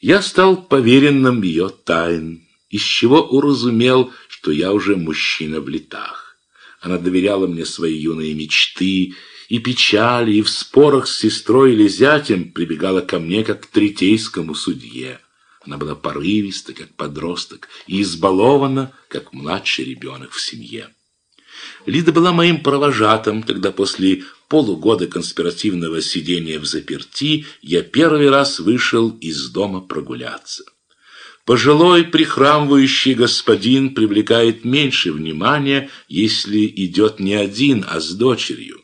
Я стал поверенным ее тайн, из чего уразумел, что я уже мужчина в летах. Она доверяла мне свои юные мечты и печали, и в спорах с сестрой или зятем прибегала ко мне, как к третейскому судье. Она была порывиста, как подросток, и избалована, как младший ребенок в семье. Лида была моим провожатым, когда после полугода конспиративного сидения в заперти я первый раз вышел из дома прогуляться. Пожилой прихрамывающий господин привлекает меньше внимания, если идет не один, а с дочерью.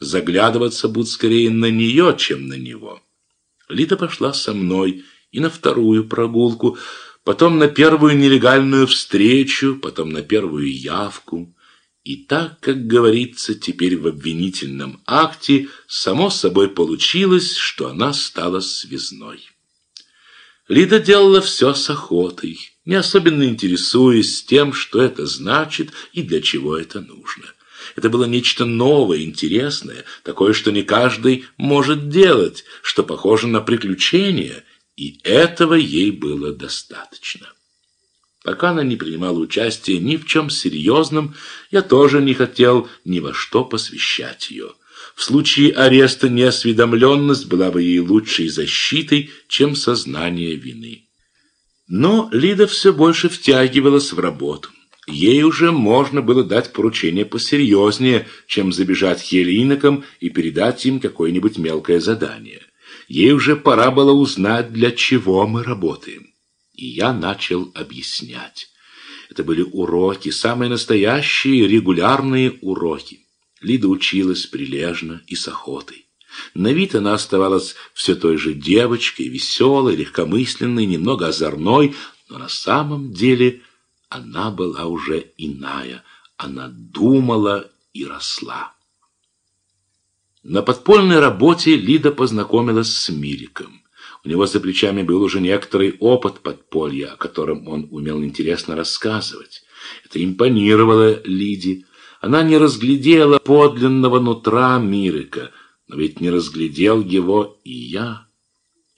Заглядываться будут скорее на нее, чем на него. Лида пошла со мной и на вторую прогулку, потом на первую нелегальную встречу, потом на первую явку. И так, как говорится теперь в обвинительном акте, само собой получилось, что она стала связной. Лида делала все с охотой, не особенно интересуясь тем, что это значит и для чего это нужно. Это было нечто новое, интересное, такое, что не каждый может делать, что похоже на приключение – и этого ей было достаточно. Пока она не принимала участия ни в чем серьезном, я тоже не хотел ни во что посвящать ее. В случае ареста неосведомленность была бы ей лучшей защитой, чем сознание вины. Но Лида все больше втягивалась в работу. Ей уже можно было дать поручение посерьезнее, чем забежать к Елинокам и передать им какое-нибудь мелкое задание. Ей уже пора было узнать, для чего мы работаем. И я начал объяснять. Это были уроки, самые настоящие регулярные уроки. Лида училась прилежно и с охотой. На вид она оставалась все той же девочкой, веселой, легкомысленной, немного озорной, но на самом деле она была уже иная. Она думала и росла. На подпольной работе Лида познакомилась с Мириком. У него за плечами был уже некоторый опыт подполья, о котором он умел интересно рассказывать. Это импонировало Лиде. Она не разглядела подлинного нутра Мирика, но ведь не разглядел его и я.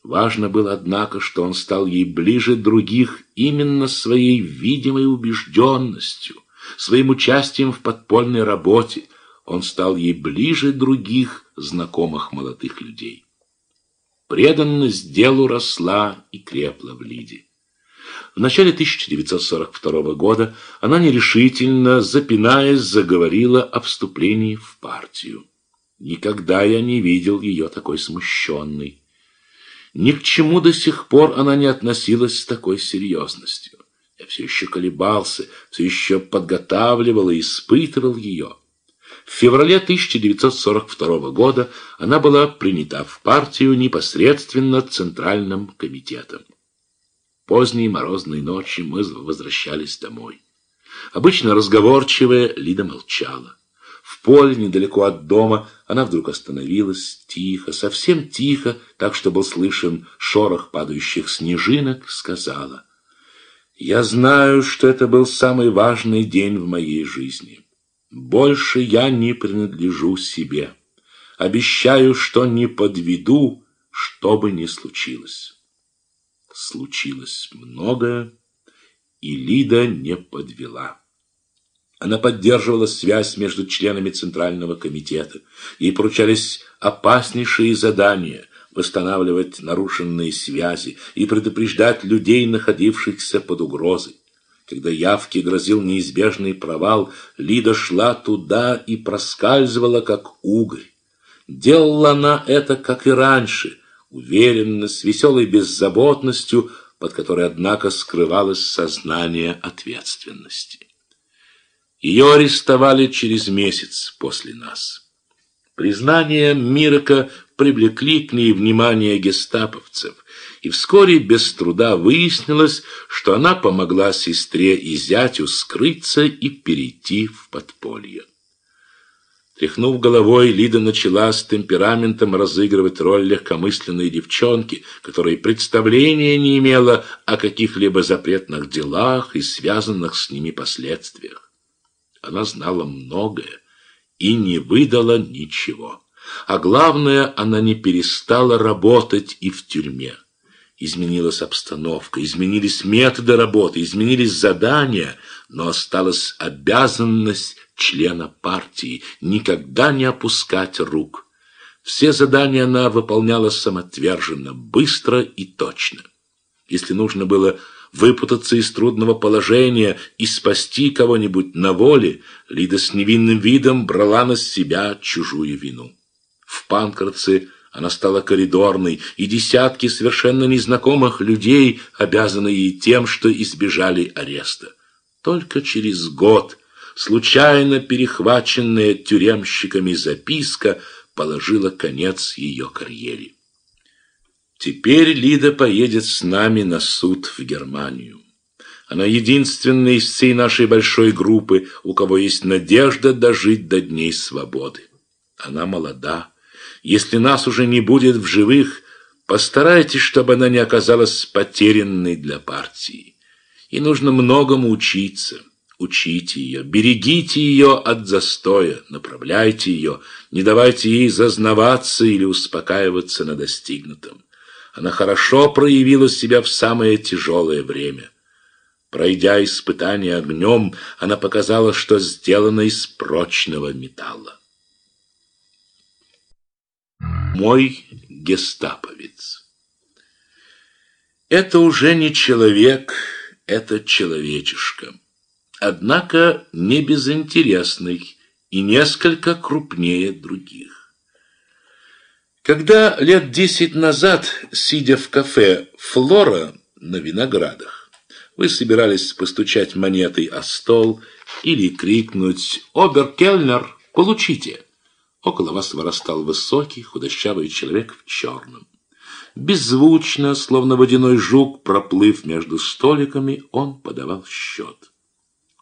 Важно было, однако, что он стал ей ближе других именно своей видимой убежденностью, своим участием в подпольной работе – он стал ей ближе других знакомых молодых людей. Преданность делу росла и крепла в Лиде. В начале 1942 года она нерешительно, запинаясь, заговорила о вступлении в партию. Никогда я не видел ее такой смущенной. Ни к чему до сих пор она не относилась с такой серьезностью. Я все еще колебался, все еще подготавливал и испытывал ее. В феврале 1942 года она была принята в партию непосредственно Центральным комитетом. Поздней морозной ночи мы возвращались домой. Обычно разговорчивая Лида молчала. В поле, недалеко от дома, она вдруг остановилась, тихо, совсем тихо, так что был слышен шорох падающих снежинок, сказала. «Я знаю, что это был самый важный день в моей жизни». Больше я не принадлежу себе. Обещаю, что не подведу, что бы ни случилось. Случилось многое, и Лида не подвела. Она поддерживала связь между членами Центрального комитета. Ей поручались опаснейшие задания – восстанавливать нарушенные связи и предупреждать людей, находившихся под угрозой. Когда явке грозил неизбежный провал, Лида шла туда и проскальзывала, как угорь. Делала она это, как и раньше, уверенно, с веселой беззаботностью, под которой, однако, скрывалось сознание ответственности. Ее арестовали через месяц после нас. Признания Мирка привлекли к ней внимание гестаповцев – и вскоре без труда выяснилось, что она помогла сестре и зятю скрыться и перейти в подполье. Тряхнув головой, Лида начала с темпераментом разыгрывать роль легкомысленной девчонки, которая представления не имела о каких-либо запретных делах и связанных с ними последствиях. Она знала многое и не выдала ничего. А главное, она не перестала работать и в тюрьме. Изменилась обстановка, изменились методы работы, изменились задания, но осталась обязанность члена партии никогда не опускать рук. Все задания она выполняла самоотверженно, быстро и точно. Если нужно было выпутаться из трудного положения и спасти кого-нибудь на воле, Лида с невинным видом брала на себя чужую вину. В Панкратце она стала коридорной, и десятки совершенно незнакомых людей обязаны ей тем, что избежали ареста. Только через год случайно перехваченная тюремщиками записка положила конец ее карьере. Теперь Лида поедет с нами на суд в Германию. Она единственная из всей нашей большой группы, у кого есть надежда дожить до дней свободы. Она молода. Если нас уже не будет в живых, постарайтесь, чтобы она не оказалась потерянной для партии. И нужно многому учиться. Учите ее, берегите ее от застоя, направляйте ее, не давайте ей зазнаваться или успокаиваться на достигнутом. Она хорошо проявила себя в самое тяжелое время. Пройдя испытание огнем, она показала, что сделана из прочного металла. Мой гестаповец. Это уже не человек, это человечишка. Однако не безинтересный и несколько крупнее других. Когда лет десять назад, сидя в кафе «Флора» на виноградах, вы собирались постучать монетой о стол или крикнуть «Оберкельнер, получите!» Около вас вырастал высокий, худощавый человек в черном. Беззвучно, словно водяной жук, проплыв между столиками, он подавал счет.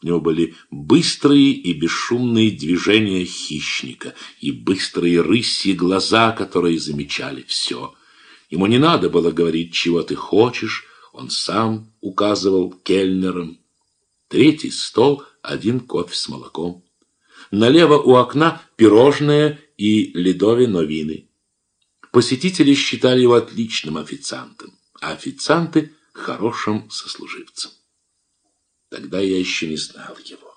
У него были быстрые и бесшумные движения хищника и быстрые рыси глаза, которые замечали все. Ему не надо было говорить, чего ты хочешь, он сам указывал кельнерам. Третий стол, один кофе с молоком. Налево у окна пирожное и ледове новины. Посетители считали его отличным официантом, а официанты – хорошим сослуживцем. Тогда я еще не знал его.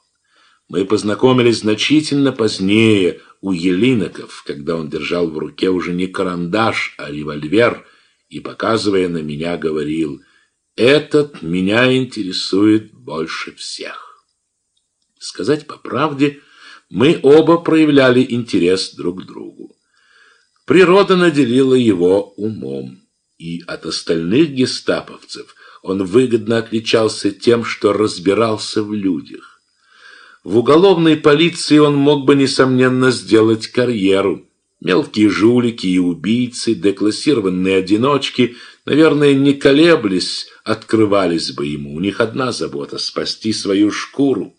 Мы познакомились значительно позднее у Елиноков, когда он держал в руке уже не карандаш, а револьвер, и, показывая на меня, говорил, «Этот меня интересует больше всех». Сказать по правде, мы оба проявляли интерес друг к другу. Природа наделила его умом, и от остальных гестаповцев он выгодно отличался тем, что разбирался в людях. В уголовной полиции он мог бы, несомненно, сделать карьеру. Мелкие жулики и убийцы, деклассированные одиночки, наверное, не колеблясь, открывались бы ему. У них одна забота — спасти свою шкуру.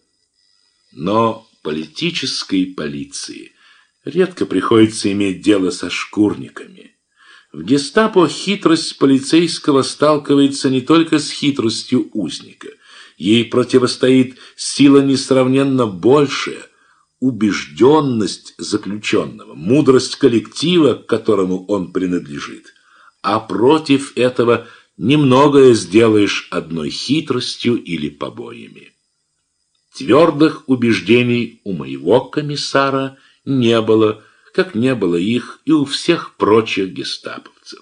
Но политической полиции редко приходится иметь дело со шкурниками. В гестапо хитрость полицейского сталкивается не только с хитростью узника. Ей противостоит сила несравненно большая, убежденность заключенного, мудрость коллектива, к которому он принадлежит. А против этого немногое сделаешь одной хитростью или побоями. Твердых убеждений у моего комиссара не было, как не было их и у всех прочих гестаповцев.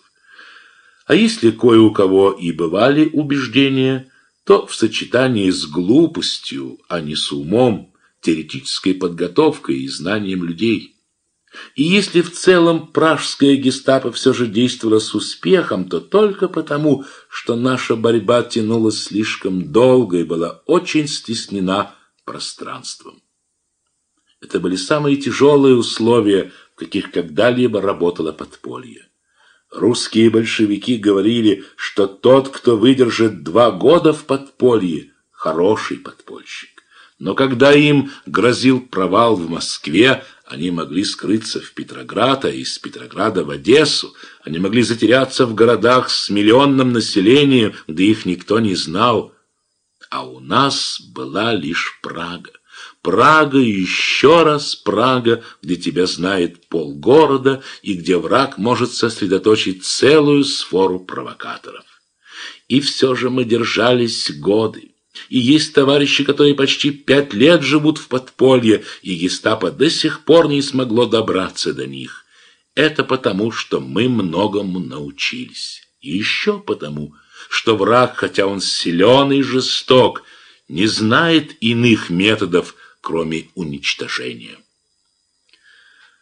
А если кое у кого и бывали убеждения, то в сочетании с глупостью, а не с умом, теоретической подготовкой и знанием людей. И если в целом пражская гестапо все же действовала с успехом, то только потому, что наша борьба тянулась слишком долго и была очень стеснена пространством. Это были самые тяжелые условия, в каких когда-либо работало подполье. Русские большевики говорили, что тот, кто выдержит два года в подполье, хороший подпольщик. Но когда им грозил провал в Москве, они могли скрыться в Петроград, а из Петрограда в Одессу. Они могли затеряться в городах с миллионным населением, где их никто не знал. А у нас была лишь Прага. Прага еще раз Прага, где тебя знает полгорода и где враг может сосредоточить целую сфору провокаторов. И все же мы держались годы. И есть товарищи, которые почти пять лет живут в подполье, и гестапо до сих пор не смогло добраться до них. Это потому, что мы многому научились. И еще потому, что враг, хотя он силен и жесток, не знает иных методов, кроме уничтожения.